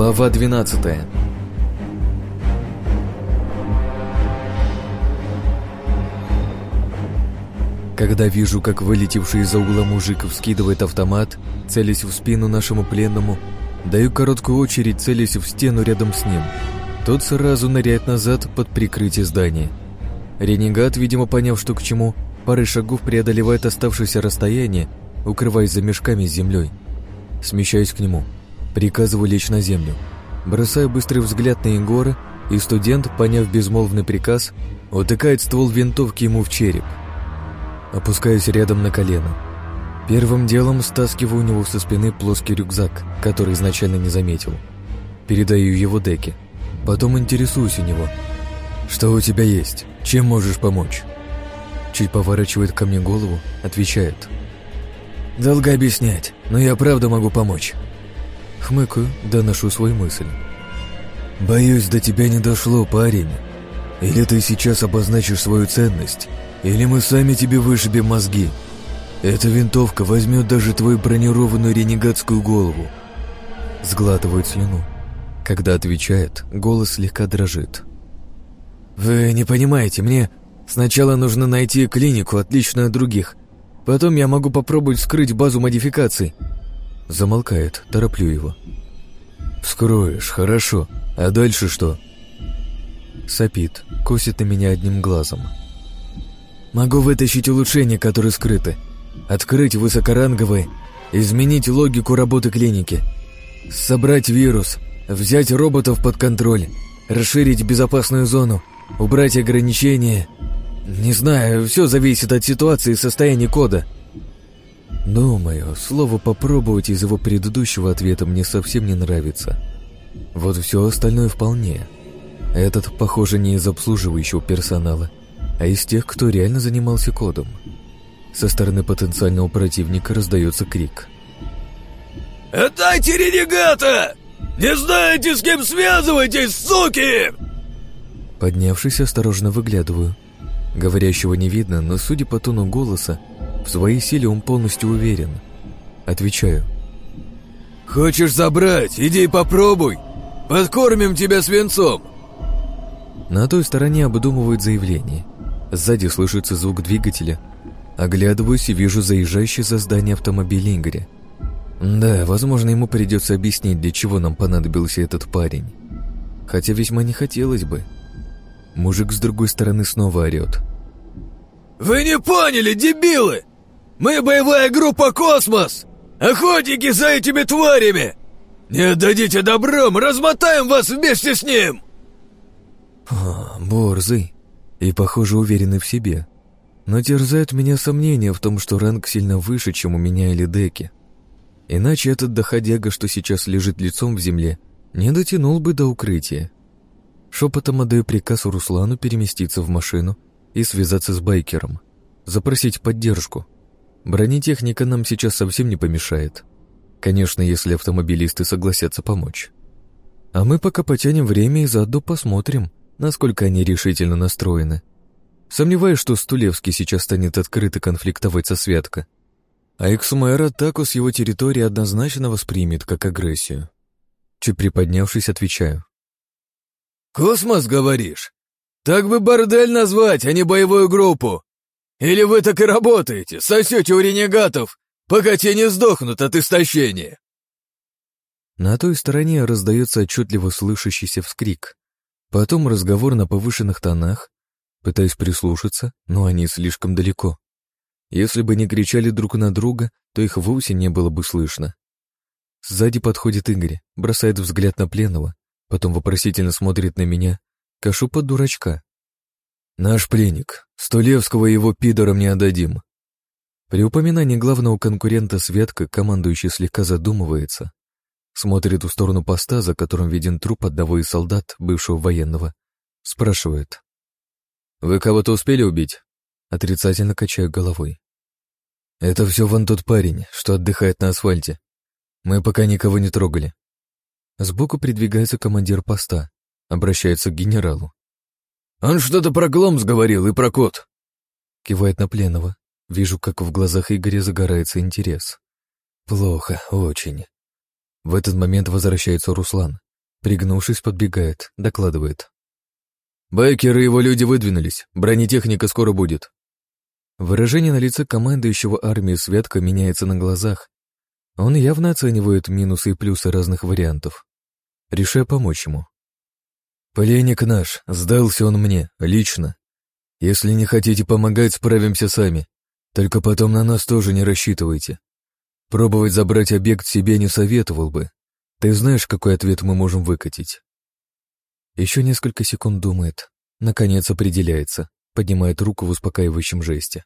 Глава 12 Когда вижу, как вылетевший из-за угла мужик вскидывает автомат, целясь в спину нашему пленному, даю короткую очередь, целясь в стену рядом с ним. Тот сразу ныряет назад под прикрытие здания. Ренегат, видимо, поняв, что к чему, парой шагов преодолевает оставшееся расстояние, укрываясь за мешками с землей. Смещаюсь к нему. Приказываю лечь на землю. Бросаю быстрый взгляд на Егора, и студент, поняв безмолвный приказ, утыкает ствол винтовки ему в череп. Опускаюсь рядом на колено. Первым делом стаскиваю у него со спины плоский рюкзак, который изначально не заметил. Передаю его Деке. Потом интересуюсь у него. «Что у тебя есть? Чем можешь помочь?» Чуть поворачивает ко мне голову, отвечает. «Долго объяснять, но я правда могу помочь». Хмыкаю, доношу свою мысль. «Боюсь, до тебя не дошло, парень. Или ты сейчас обозначишь свою ценность, или мы сами тебе вышибем мозги. Эта винтовка возьмет даже твою бронированную ренегатскую голову». Сглатывает слюну. Когда отвечает, голос слегка дрожит. «Вы не понимаете, мне сначала нужно найти клинику, отличную от других. Потом я могу попробовать скрыть базу модификаций». Замолкает, тороплю его. «Вскроешь, хорошо. А дальше что?» Сопит, косит на меня одним глазом. «Могу вытащить улучшения, которые скрыты. Открыть высокоранговые, изменить логику работы клиники, собрать вирус, взять роботов под контроль, расширить безопасную зону, убрать ограничения. Не знаю, все зависит от ситуации и состояния кода». Думаю, слово «попробовать» из его предыдущего ответа мне совсем не нравится. Вот все остальное вполне. Этот, похоже, не из обслуживающего персонала, а из тех, кто реально занимался кодом. Со стороны потенциального противника раздается крик. «Отдайте ренегата! Не знаете, с кем связываетесь, суки!» Поднявшись, осторожно выглядываю. Говорящего не видно, но, судя по тону голоса, в своей силе он полностью уверен. Отвечаю. «Хочешь забрать? Иди попробуй! Подкормим тебя свинцом!» На той стороне обдумывают заявление. Сзади слышится звук двигателя. Оглядываюсь и вижу заезжающий за здание автомобиль Игоря. Да, возможно, ему придется объяснить, для чего нам понадобился этот парень. Хотя весьма не хотелось бы. Мужик с другой стороны снова орет. «Вы не поняли, дебилы! Мы боевая группа «Космос»! Охотники за этими тварями! Не отдадите добром, размотаем вас вместе с ним!» О, борзый и, похоже, уверенный в себе. Но терзает меня сомнение в том, что ранг сильно выше, чем у меня или Деки. Иначе этот доходяга, что сейчас лежит лицом в земле, не дотянул бы до укрытия. Шепотом отдаю приказ Руслану переместиться в машину и связаться с байкером, запросить поддержку. Бронетехника нам сейчас совсем не помешает. Конечно, если автомобилисты согласятся помочь. А мы пока потянем время и заодно посмотрим, насколько они решительно настроены. Сомневаюсь, что Стулевский сейчас станет открыто конфликтовать со Святко. А Эксумайр атаку с его территории однозначно воспримет как агрессию. Чуть приподнявшись, отвечаю. «Космос, говоришь? Так бы бордель назвать, а не боевую группу. Или вы так и работаете, сосете у ренегатов, пока те не сдохнут от истощения?» На той стороне раздается отчетливо слышащийся вскрик. Потом разговор на повышенных тонах. Пытаюсь прислушаться, но они слишком далеко. Если бы не кричали друг на друга, то их вовсе не было бы слышно. Сзади подходит Игорь, бросает взгляд на пленного, потом вопросительно смотрит на меня, кашу под дурачка. «Наш пленник. Стулевского его пидором не отдадим». При упоминании главного конкурента Светка командующий слегка задумывается. Смотрит в сторону поста, за которым виден труп одного из солдат, бывшего военного. Спрашивает. «Вы кого-то успели убить?» Отрицательно качаю головой. «Это все вон тот парень, что отдыхает на асфальте. Мы пока никого не трогали». Сбоку придвигается командир поста, обращается к генералу. «Он что-то про Гломс говорил и про кот». Кивает на пленного. Вижу, как в глазах Игоря загорается интерес. Плохо, очень. В этот момент возвращается Руслан. Пригнувшись, подбегает, докладывает. «Байкер и его люди выдвинулись. Бронетехника скоро будет». Выражение на лице командующего армии Светка меняется на глазах. Он явно оценивает минусы и плюсы разных вариантов. Решая помочь ему. «Пленник наш, сдался он мне, лично. Если не хотите помогать, справимся сами. Только потом на нас тоже не рассчитывайте. Пробовать забрать объект себе не советовал бы. Ты знаешь, какой ответ мы можем выкатить?» Еще несколько секунд думает. Наконец определяется, поднимает руку в успокаивающем жесте.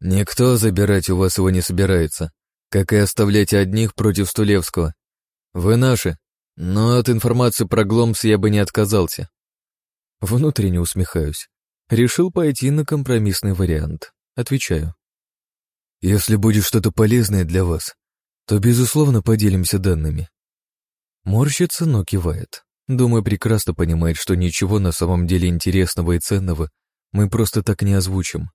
«Никто забирать у вас его не собирается, как и оставлять одних против Стулевского. Вы наши, но от информации про Гломс я бы не отказался». Внутренне усмехаюсь. Решил пойти на компромиссный вариант. Отвечаю. «Если будет что-то полезное для вас, то, безусловно, поделимся данными». Морщится, но кивает. Думаю, прекрасно понимает, что ничего на самом деле интересного и ценного мы просто так не озвучим.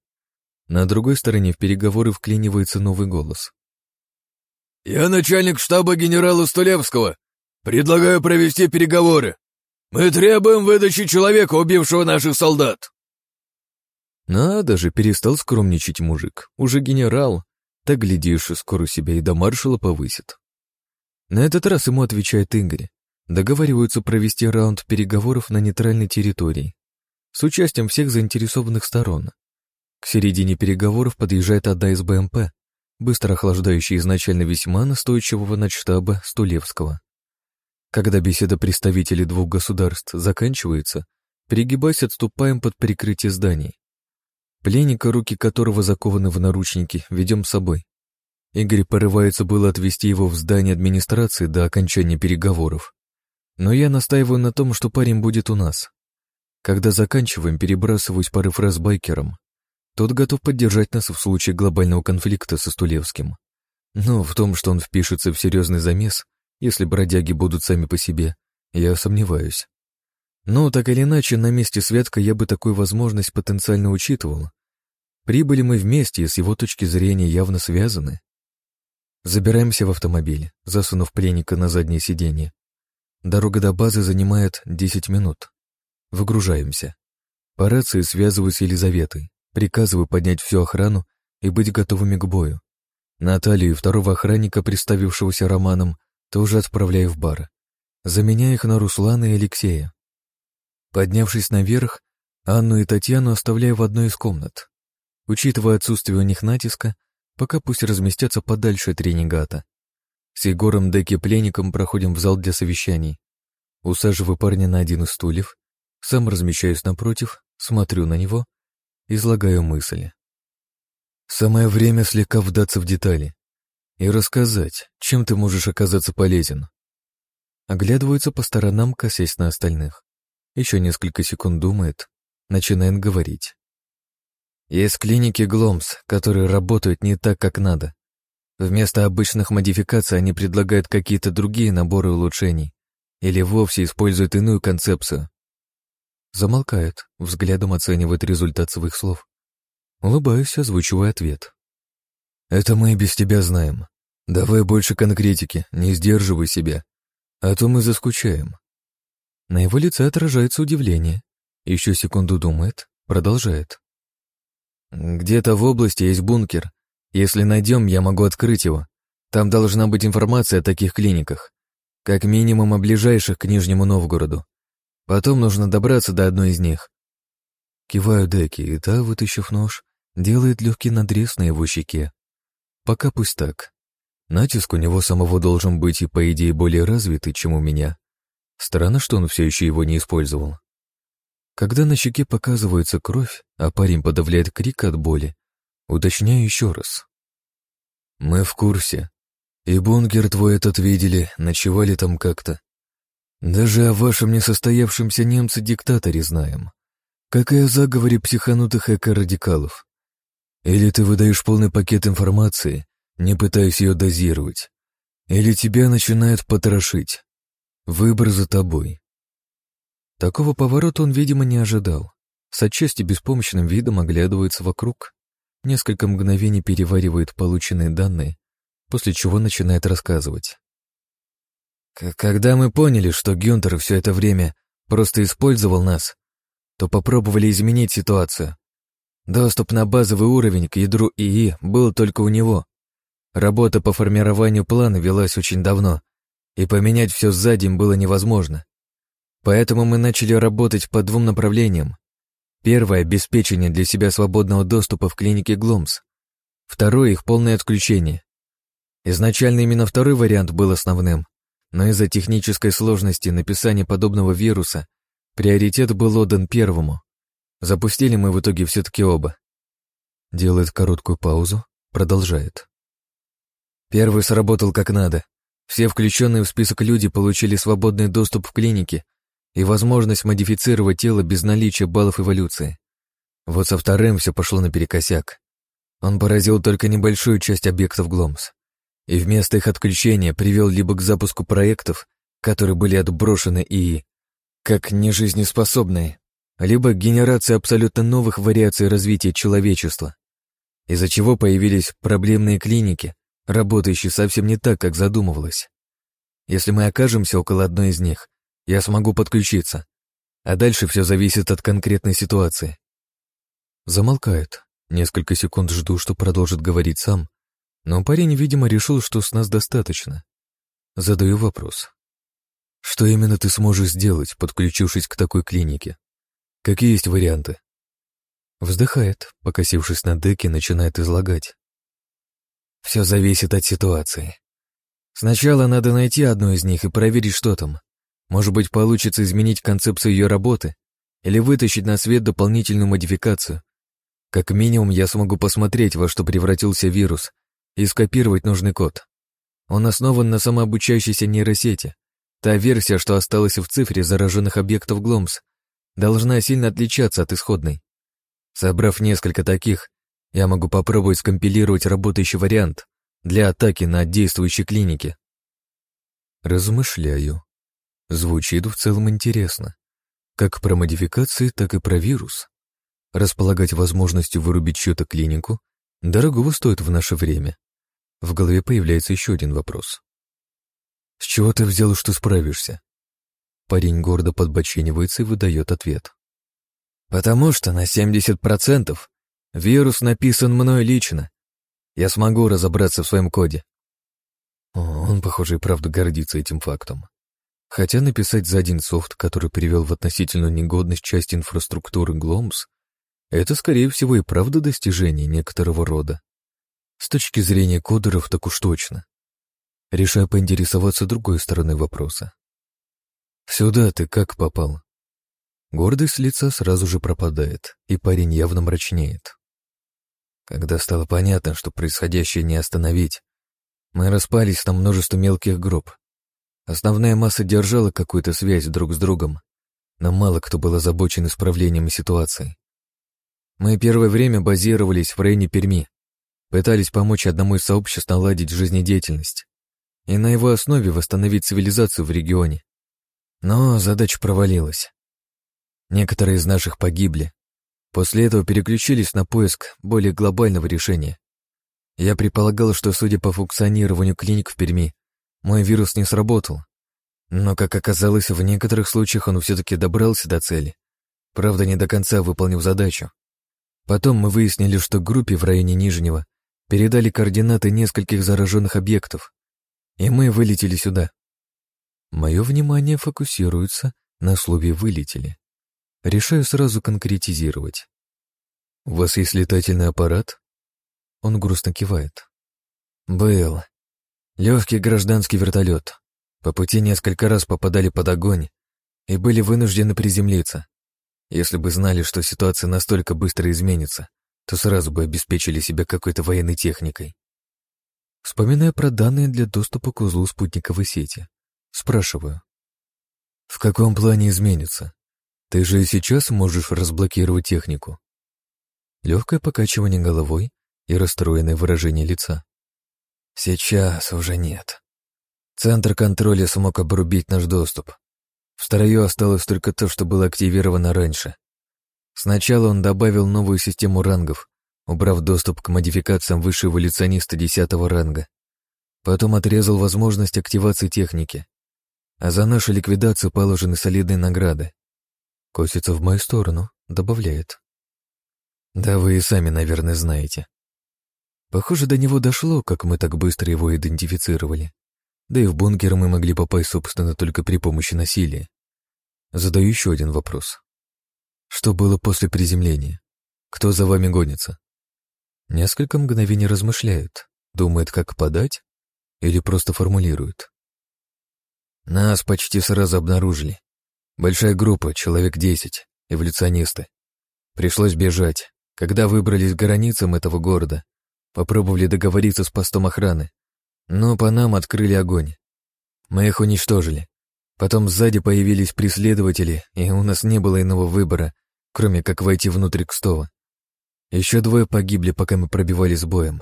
На другой стороне в переговоры вклинивается новый голос. «Я начальник штаба генерала Стулевского. Предлагаю провести переговоры. Мы требуем выдачи человека, убившего наших солдат». Надо же, перестал скромничать мужик. Уже генерал. Так, глядишь, скоро себя и до маршала повысит. На этот раз ему отвечает Игорь. Договариваются провести раунд переговоров на нейтральной территории с участием всех заинтересованных сторон. К середине переговоров подъезжает одна из БМП, быстро охлаждающая изначально весьма настойчивого начштаба Стулевского. Когда беседа представителей двух государств заканчивается, перегибаясь, отступаем под прикрытие зданий. Пленника, руки которого закованы в наручники, ведем с собой. Игорь порывается было отвезти его в здание администрации до окончания переговоров. Но я настаиваю на том, что парень будет у нас. Когда заканчиваем, перебрасываюсь пары фраз байкером. Тот готов поддержать нас в случае глобального конфликта со Стулевским. Но в том, что он впишется в серьезный замес, если бродяги будут сами по себе, я сомневаюсь. Но так или иначе, на месте Светка я бы такую возможность потенциально учитывал. Прибыли мы вместе и с его точки зрения явно связаны. Забираемся в автомобиль, засунув пленника на заднее сиденье. Дорога до базы занимает 10 минут. Выгружаемся. По рации связываюсь с Елизаветой, приказываю поднять всю охрану и быть готовыми к бою. Наталью и второго охранника, представившегося Романом, тоже отправляю в бар. Заменяя их на Руслана и Алексея. Поднявшись наверх, Анну и Татьяну оставляю в одной из комнат. Учитывая отсутствие у них натиска, пока пусть разместятся подальше от ренегата. С Егором Деки пленником проходим в зал для совещаний. Усаживаю парня на один из стульев, сам размещаюсь напротив, смотрю на него, излагаю мысли. Самое время слегка вдаться в детали и рассказать, чем ты можешь оказаться полезен. Оглядывается по сторонам, косясь на остальных. Еще несколько секунд думает, начинает говорить. Есть клиники Гломс, которые работают не так, как надо. Вместо обычных модификаций они предлагают какие-то другие наборы улучшений или вовсе используют иную концепцию. Замолкает, взглядом оценивает результат своих слов. Улыбаюсь, озвучивая ответ. «Это мы и без тебя знаем. Давай больше конкретики, не сдерживай себя, а то мы заскучаем. На его лице отражается удивление. Еще секунду думает, продолжает. «Где-то в области есть бункер. Если найдем, я могу открыть его. Там должна быть информация о таких клиниках. Как минимум о ближайших к Нижнему Новгороду. Потом нужно добраться до одной из них». Киваю Деки, и та, вытащив нож, делает легкий надрез на его щеке. Пока пусть так. Натиск у него самого должен быть и, по идее, более развитый, чем у меня. Странно, что он все еще его не использовал. Когда на щеке показывается кровь, а парень подавляет крик от боли, уточняю еще раз. «Мы в курсе. И бункер твой этот видели, ночевали там как-то. Даже о вашем несостоявшемся немце-диктаторе знаем. Как и о заговоре психанутых эко-радикалов. Или ты выдаешь полный пакет информации, не пытаясь ее дозировать, или тебя начинают потрошить. Выбор за тобой. Такого поворота он, видимо, не ожидал. С отчасти беспомощным видом оглядывается вокруг, несколько мгновений переваривает полученные данные, после чего начинает рассказывать. Когда мы поняли, что Гюнтер все это время просто использовал нас, то попробовали изменить ситуацию. Доступ на базовый уровень к ядру ИИ был только у него. Работа по формированию плана велась очень давно, и поменять все сзади было невозможно. Поэтому мы начали работать по двум направлениям. Первое — обеспечение для себя свободного доступа в клинике Гломс. Второе — их полное отключение. Изначально именно второй вариант был основным, но из-за технической сложности написания подобного вируса приоритет был отдан первому. Запустили мы в итоге все-таки оба. Делает короткую паузу, продолжает. Первый сработал как надо. Все включенные в список люди получили свободный доступ в клинике и возможность модифицировать тело без наличия баллов эволюции. Вот со вторым все пошло наперекосяк. Он поразил только небольшую часть объектов Гломс и вместо их отключения привел либо к запуску проектов, которые были отброшены ИИ, как нежизнеспособные, либо к генерации абсолютно новых вариаций развития человечества, из-за чего появились проблемные клиники, работающие совсем не так, как задумывалось. Если мы окажемся около одной из них, я смогу подключиться, а дальше все зависит от конкретной ситуации. Замолкает. Несколько секунд жду, что продолжит говорить сам, но парень, видимо, решил, что с нас достаточно. Задаю вопрос. Что именно ты сможешь сделать, подключившись к такой клинике? Какие есть варианты? Вздыхает, покосившись на деке, начинает излагать. Все зависит от ситуации. Сначала надо найти одну из них и проверить, что там. Может быть, получится изменить концепцию ее работы или вытащить на свет дополнительную модификацию. Как минимум, я смогу посмотреть, во что превратился вирус, и скопировать нужный код. Он основан на самообучающейся нейросети. Та версия, что осталась в цифре зараженных объектов Гломс, должна сильно отличаться от исходной. Собрав несколько таких, я могу попробовать скомпилировать работающий вариант для атаки на действующей клинике. Размышляю. Звучит в целом интересно. Как про модификации, так и про вирус. Располагать возможностью вырубить чью-то клинику дорогого стоит в наше время. В голове появляется еще один вопрос. «С чего ты взял, что справишься?» Парень гордо подбоченивается и выдает ответ. «Потому что на 70% вирус написан мной лично. Я смогу разобраться в своем коде». Он, похоже, и правда гордится этим фактом. Хотя написать за один софт, который привел в относительную негодность часть инфраструктуры Гломс, это, скорее всего, и правда достижение некоторого рода. С точки зрения кодеров так уж точно. Решаю поинтересоваться другой стороной вопроса. «Сюда ты как попал?» Гордость лица сразу же пропадает, и парень явно мрачнеет. Когда стало понятно, что происходящее не остановить, мы распались на множество мелких групп. Основная масса держала какую-то связь друг с другом, но мало кто был озабочен исправлением ситуации. Мы первое время базировались в районе Перми, пытались помочь одному из сообществ наладить жизнедеятельность и на его основе восстановить цивилизацию в регионе. Но задача провалилась. Некоторые из наших погибли. После этого переключились на поиск более глобального решения. Я предполагал, что, судя по функционированию клиник в Перми, мой вирус не сработал. Но, как оказалось, в некоторых случаях он все-таки добрался до цели. Правда, не до конца выполнив задачу. Потом мы выяснили, что группе в районе Нижнего передали координаты нескольких зараженных объектов, и мы вылетели сюда. Мое внимание фокусируется на слове «вылетели». Решаю сразу конкретизировать. «У вас есть летательный аппарат?» Он грустно кивает. «Был. Легкий гражданский вертолет. По пути несколько раз попадали под огонь и были вынуждены приземлиться. Если бы знали, что ситуация настолько быстро изменится, то сразу бы обеспечили себя какой-то военной техникой. Вспоминая про данные для доступа к узлу спутниковой сети, спрашиваю. В каком плане изменится? Ты же и сейчас можешь разблокировать технику. Легкое покачивание головой и расстроенное выражение лица. Сейчас уже нет. Центр контроля смог обрубить наш доступ. В строю осталось только то, что было активировано раньше. Сначала он добавил новую систему рангов, убрав доступ к модификациям высшего эволюциониста 10 ранга. Потом отрезал возможность активации техники. А за нашу ликвидацию положены солидные награды. Косится в мою сторону, добавляет. Да вы и сами, наверное, знаете. Похоже, до него дошло, как мы так быстро его идентифицировали. Да и в бункер мы могли попасть, собственно, только при помощи насилия. Задаю еще один вопрос. Что было после приземления? Кто за вами гонится? Несколько мгновений размышляет, думает, как подать, или просто формулирует. Нас почти сразу обнаружили. Большая группа, человек десять, эволюционисты. Пришлось бежать. Когда выбрались к границам этого города, попробовали договориться с постом охраны, но по нам открыли огонь. Мы их уничтожили. Потом сзади появились преследователи, и у нас не было иного выбора, кроме как войти внутрь Кстова. Еще двое погибли, пока мы пробивались боем.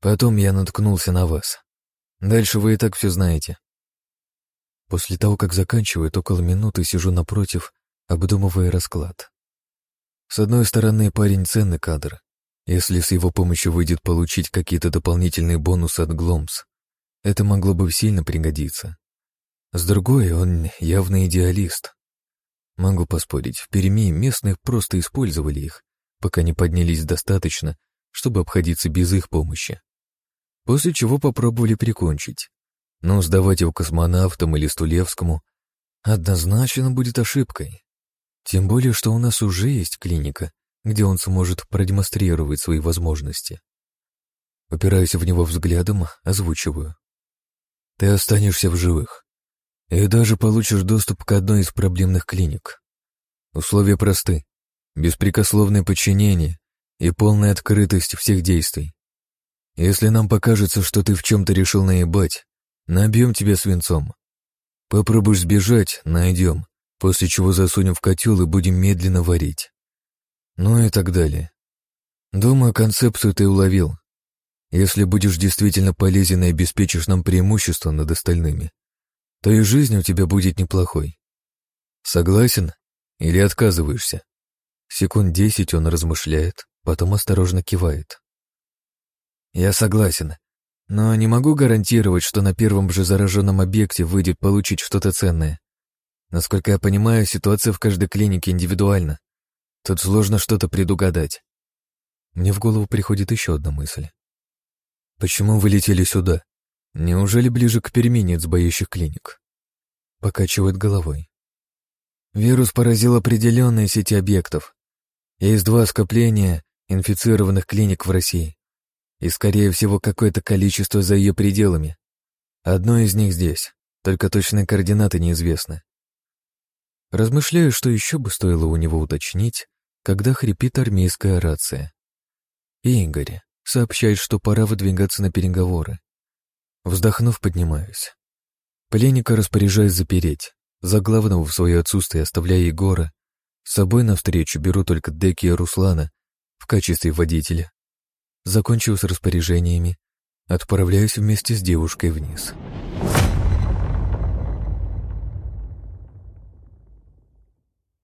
Потом я наткнулся на вас. Дальше вы и так все знаете. После того, как заканчивает, около минуты сижу напротив, обдумывая расклад. С одной стороны, парень ценный кадр. Если с его помощью выйдет получить какие-то дополнительные бонусы от Гломс, это могло бы сильно пригодиться. С другой, он явно идеалист. Могу поспорить, в Перми местных просто использовали их, пока не поднялись достаточно, чтобы обходиться без их помощи. После чего попробовали прикончить. Но сдавать его космонавтам или Стулевскому однозначно будет ошибкой. Тем более, что у нас уже есть клиника, где он сможет продемонстрировать свои возможности. Упираясь в него взглядом, озвучиваю. Ты останешься в живых. И даже получишь доступ к одной из проблемных клиник. Условия просты. Беспрекословное подчинение и полная открытость всех действий. Если нам покажется, что ты в чем-то решил наебать, набьем тебя свинцом. Попробуешь сбежать, найдем после чего засунем в котел и будем медленно варить. Ну и так далее. Думаю, концепцию ты уловил. Если будешь действительно полезен и обеспечишь нам преимущество над остальными, то и жизнь у тебя будет неплохой. Согласен или отказываешься? Секунд десять он размышляет, потом осторожно кивает. Я согласен, но не могу гарантировать, что на первом же зараженном объекте выйдет получить что-то ценное. Насколько я понимаю, ситуация в каждой клинике индивидуальна. Тут сложно что-то предугадать. Мне в голову приходит еще одна мысль. Почему вы летели сюда? Неужели ближе к с боящих клиник? Покачивает головой. Вирус поразил определенные сети объектов. Есть два скопления инфицированных клиник в России. И, скорее всего, какое-то количество за ее пределами. Одно из них здесь, только точные координаты неизвестны. Размышляю, что еще бы стоило у него уточнить, когда хрипит армейская рация. Игорь сообщает, что пора выдвигаться на переговоры. Вздохнув, поднимаюсь. Пленника распоряжаюсь запереть. За главного в свое отсутствие оставляя Егора. С собой навстречу беру только Деки и Руслана в качестве водителя. Закончив с распоряжениями, отправляюсь вместе с девушкой вниз.